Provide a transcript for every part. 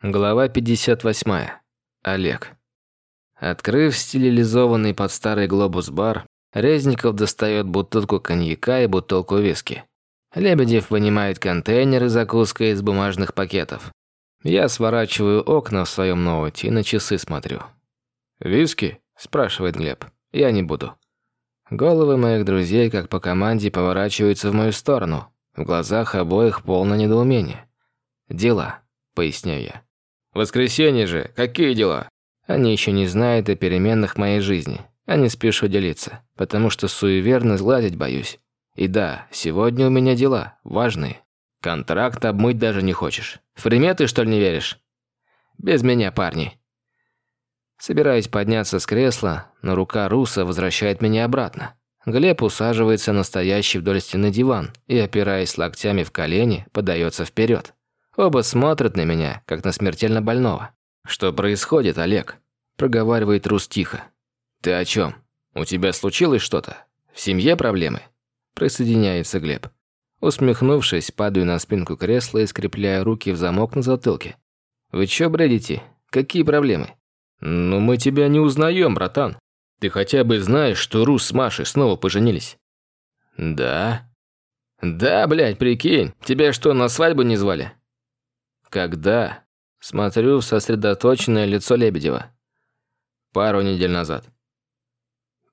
Глава 58. Олег. Открыв стилизованный под старый глобус бар, Резников достает бутылку коньяка и бутылку виски. Лебедев вынимает контейнеры с закуской из бумажных пакетов. Я сворачиваю окна в своем ноуте и на часы смотрю. «Виски?» – спрашивает Глеб. «Я не буду». Головы моих друзей, как по команде, поворачиваются в мою сторону. В глазах обоих полно недоумение. «Дела», – поясняю я. Воскресенье же, какие дела? Они еще не знают о переменах моей жизни. А не спешу делиться, потому что суеверно сгладить боюсь. И да, сегодня у меня дела, важные. Контракт обмыть даже не хочешь. В приметы, что ли, не веришь? Без меня, парни. Собираюсь подняться с кресла, но рука Руса возвращает меня обратно. Глеб усаживается на стоящий вдоль стены диван и, опираясь локтями в колени, подается вперед. Оба смотрят на меня, как на смертельно больного. «Что происходит, Олег?» – проговаривает Рус тихо. «Ты о чем? У тебя случилось что-то? В семье проблемы?» Присоединяется Глеб. Усмехнувшись, падаю на спинку кресла и скрепляю руки в замок на затылке. «Вы чё бредите? Какие проблемы?» «Ну мы тебя не узнаем, братан. Ты хотя бы знаешь, что Рус с Машей снова поженились?» «Да?» «Да, блядь, прикинь, тебя что, на свадьбу не звали?» Когда? Смотрю в сосредоточенное лицо Лебедева. Пару недель назад.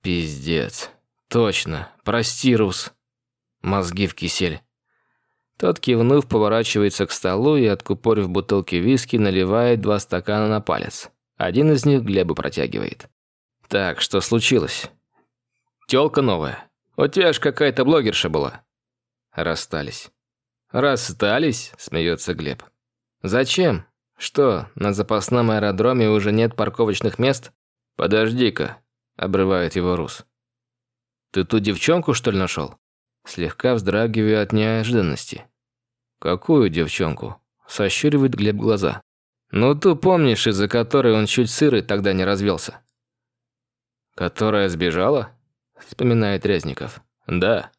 Пиздец. Точно. Прости, Рус. Мозги в кисель. Тот, кивнув, поворачивается к столу и, откупорив бутылки виски, наливает два стакана на палец. Один из них Глебу протягивает. «Так, что случилось?» «Тёлка новая. У тебя ж какая-то блогерша была». Расстались. «Расстались?» – смеется Глеб. «Зачем? Что, на запасном аэродроме уже нет парковочных мест?» «Подожди-ка», – обрывает его Рус. «Ты ту девчонку, что ли, нашел?» Слегка вздрагиваю от неожиданности. «Какую девчонку?» – сощуривает Глеб глаза. «Ну, ту помнишь, из-за которой он чуть сырый тогда не развелся?» «Которая сбежала?» – вспоминает Резников. «Да».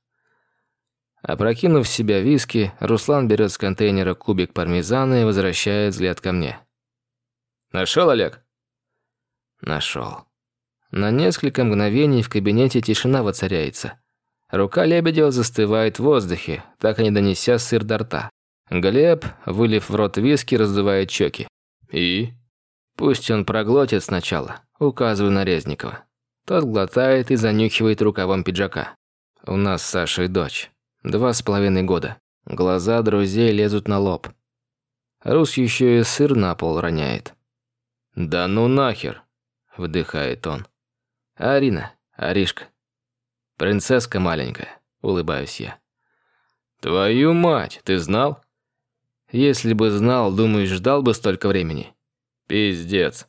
Опрокинув в себя виски, Руслан берет с контейнера кубик пармезана и возвращает взгляд ко мне. «Нашел, Олег?» «Нашел». На несколько мгновений в кабинете тишина воцаряется. Рука Лебедева застывает в воздухе, так и не донеся сыр до рта. Глеб, вылив в рот виски, раздувает щеки. «И?» «Пусть он проглотит сначала», указываю на Резникова. Тот глотает и занюхивает рукавом пиджака. «У нас с Сашей дочь. Два с половиной года. Глаза друзей лезут на лоб. Рус еще и сыр на пол роняет. «Да ну нахер!» – вдыхает он. «Арина, Аришка. Принцесска маленькая», – улыбаюсь я. «Твою мать, ты знал?» «Если бы знал, думаешь, ждал бы столько времени?» «Пиздец».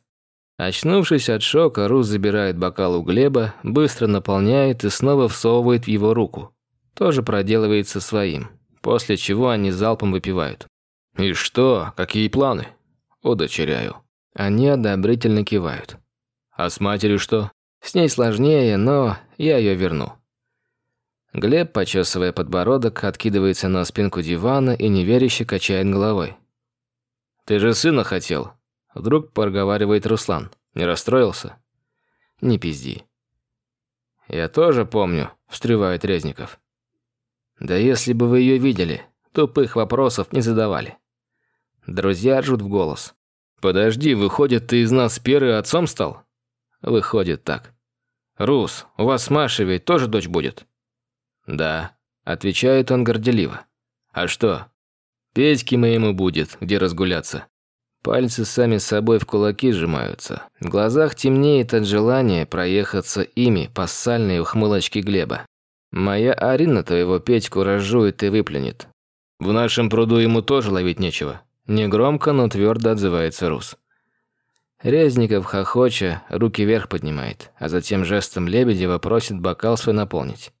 Очнувшись от шока, Рус забирает бокал у Глеба, быстро наполняет и снова всовывает в его руку тоже проделывается своим, после чего они залпом выпивают. «И что? Какие планы?» «Удочеряю». Они одобрительно кивают. «А с матерью что?» «С ней сложнее, но я ее верну». Глеб, почесывая подбородок, откидывается на спинку дивана и неверяще качает головой. «Ты же сына хотел?» Вдруг проговаривает Руслан. «Не расстроился?» «Не пизди». «Я тоже помню», – встревает Резников. Да если бы вы ее видели, тупых вопросов не задавали. Друзья ржут в голос. «Подожди, выходит, ты из нас первый отцом стал?» Выходит так. «Рус, у вас с Машей ведь тоже дочь будет?» «Да», – отвечает он горделиво. «А что?» «Петьки моему будет, где разгуляться». Пальцы сами собой в кулаки сжимаются. В глазах темнеет от желания проехаться ими по сальной ухмылочке Глеба. Моя Арина твоего Петьку разжует и выплюнет. В нашем пруду ему тоже ловить нечего. Негромко, но твердо отзывается Рус. Резников, хохоча, руки вверх поднимает, а затем жестом Лебедева просит бокал свой наполнить.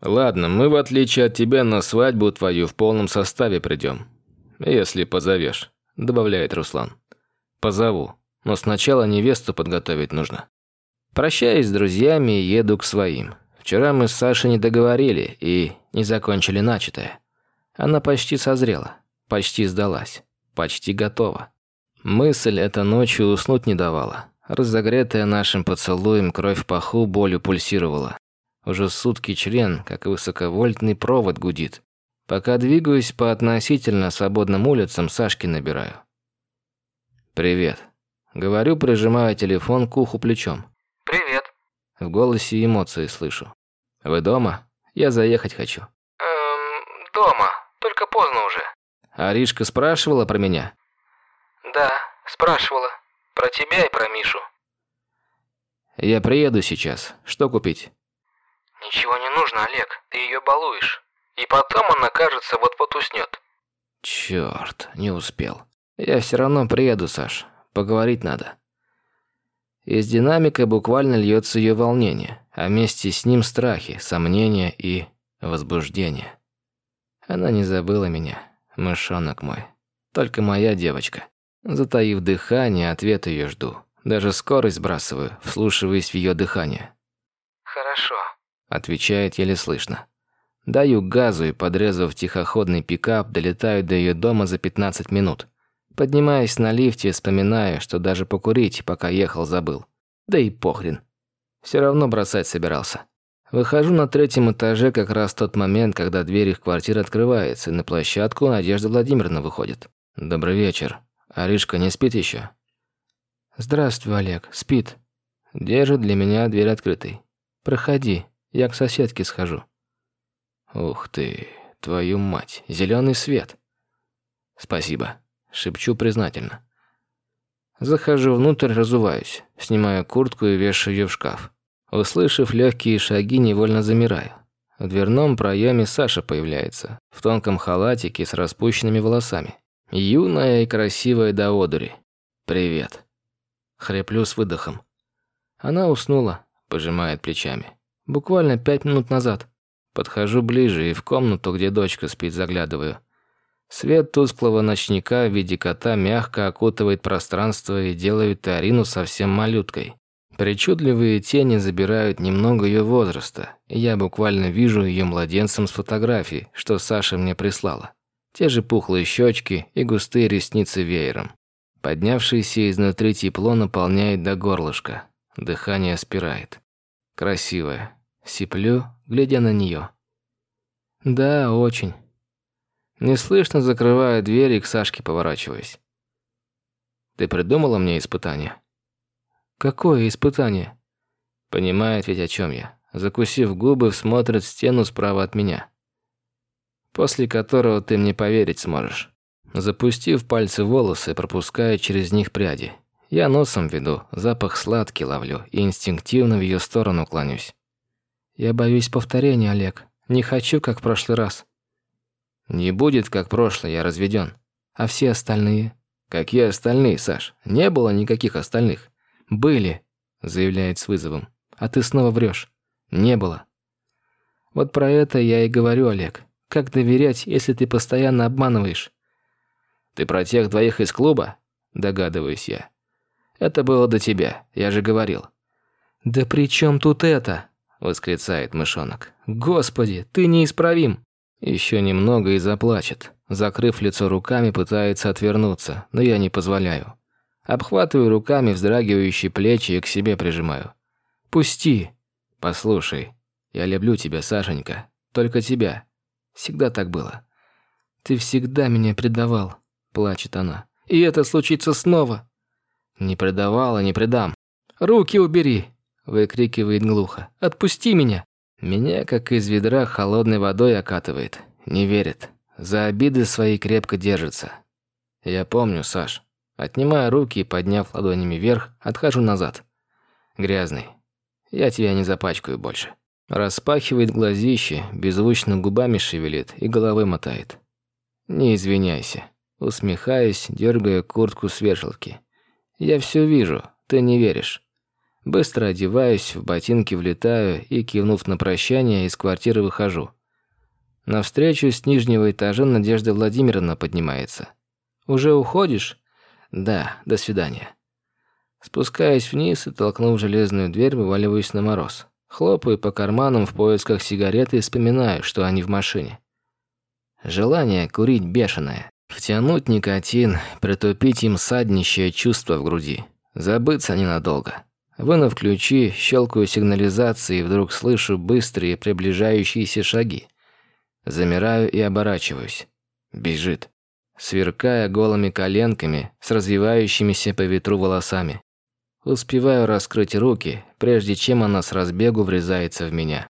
«Ладно, мы, в отличие от тебя, на свадьбу твою в полном составе придем. Если позовешь», – добавляет Руслан. «Позову, но сначала невесту подготовить нужно». Прощаюсь с друзьями и еду к своим. Вчера мы с Сашей не договорили и не закончили начатое. Она почти созрела, почти сдалась, почти готова. Мысль эта ночью уснуть не давала. Разогретая нашим поцелуем, кровь в паху болью пульсировала. Уже сутки член, как высоковольтный провод, гудит. Пока двигаюсь по относительно свободным улицам, Сашки набираю. «Привет». Говорю, прижимая телефон к уху плечом. «Привет». В голосе эмоции слышу. «Вы дома? Я заехать хочу». «Эм, дома. Только поздно уже». Аришка спрашивала про меня? «Да, спрашивала. Про тебя и про Мишу». «Я приеду сейчас. Что купить?» «Ничего не нужно, Олег. Ты ее балуешь. И потом она, кажется, вот-вот уснет». Черт, не успел. Я все равно приеду, Саш. Поговорить надо. Из динамика буквально льется ее волнение, а вместе с ним страхи, сомнения и возбуждение. Она не забыла меня, мышонок мой. Только моя девочка. Затаив дыхание, ответ ее жду. Даже скорость сбрасываю, вслушиваясь в ее дыхание. «Хорошо», — отвечает еле слышно. Даю газу и, подрезав тихоходный пикап, долетаю до ее дома за 15 минут. Поднимаясь на лифте, вспоминаю, что даже покурить, пока ехал, забыл. Да и похрен. Все равно бросать собирался. Выхожу на третьем этаже как раз в тот момент, когда дверь их квартиры открывается, и на площадку Надежда Владимировна выходит. «Добрый вечер. Аришка не спит еще? «Здравствуй, Олег. Спит». Держит для меня дверь открытой. «Проходи. Я к соседке схожу». «Ух ты, твою мать, зеленый свет». «Спасибо». Шепчу признательно. Захожу внутрь, разуваюсь, снимаю куртку и вешаю ее в шкаф. Услышав легкие шаги, невольно замираю. В дверном проеме Саша появляется, в тонком халатике с распущенными волосами. Юная и красивая до одури. «Привет». Хреплю с выдохом. Она уснула, пожимает плечами. Буквально пять минут назад. Подхожу ближе и в комнату, где дочка спит, заглядываю. Свет тусклого ночника в виде кота мягко окутывает пространство и делает Арину совсем малюткой. Причудливые тени забирают немного ее возраста, и я буквально вижу ее младенцем с фотографии, что Саша мне прислала. Те же пухлые щечки и густые ресницы веером. Поднявшееся изнутри тепло наполняет до горлышка. Дыхание спирает. Красивая. Сиплю, глядя на нее. Да, очень. Неслышно закрываю дверь и к Сашке поворачиваюсь. «Ты придумала мне испытание?» «Какое испытание?» Понимает ведь, о чем я. Закусив губы, смотрит в стену справа от меня. После которого ты мне поверить сможешь. Запустив пальцы волосы, пропуская через них пряди. Я носом веду, запах сладкий ловлю и инстинктивно в ее сторону клонюсь. «Я боюсь повторения, Олег. Не хочу, как в прошлый раз». Не будет, как прошлое, я разведен. А все остальные? Какие остальные, Саш? Не было никаких остальных. Были, заявляет с вызовом. А ты снова врешь. Не было. Вот про это я и говорю, Олег. Как доверять, если ты постоянно обманываешь? Ты про тех двоих из клуба? Догадываюсь я. Это было до тебя, я же говорил. Да при чем тут это? Восклицает мышонок. Господи, ты неисправим. Еще немного и заплачет. Закрыв лицо руками, пытается отвернуться, но я не позволяю. Обхватываю руками вздрагивающие плечи и к себе прижимаю. «Пусти!» «Послушай, я люблю тебя, Сашенька. Только тебя. Всегда так было». «Ты всегда меня предавал», – плачет она. «И это случится снова». «Не предавал и не предам». «Руки убери!» – выкрикивает глухо. «Отпусти меня!» Меня, как из ведра, холодной водой окатывает. Не верит. За обиды свои крепко держится. Я помню, Саш. Отнимая руки и подняв ладонями вверх, отхожу назад. Грязный. Я тебя не запачкаю больше. Распахивает глазище, беззвучно губами шевелит и головой мотает. Не извиняйся. Усмехаясь, дергая куртку с вешалки. Я все вижу, ты не веришь. Быстро одеваюсь, в ботинки влетаю и, кивнув на прощание, из квартиры выхожу. Навстречу с нижнего этажа Надежда Владимировна поднимается. «Уже уходишь?» «Да, до свидания». Спускаясь вниз и, толкнув железную дверь, вываливаюсь на мороз. Хлопаю по карманам в поисках сигареты и вспоминаю, что они в машине. Желание курить бешеное. Втянуть никотин, притупить им саднищее чувство в груди. Забыться ненадолго. Вынув ключи, щелкаю сигнализации и вдруг слышу быстрые приближающиеся шаги. Замираю и оборачиваюсь. Бежит. Сверкая голыми коленками с развивающимися по ветру волосами. Успеваю раскрыть руки, прежде чем она с разбегу врезается в меня.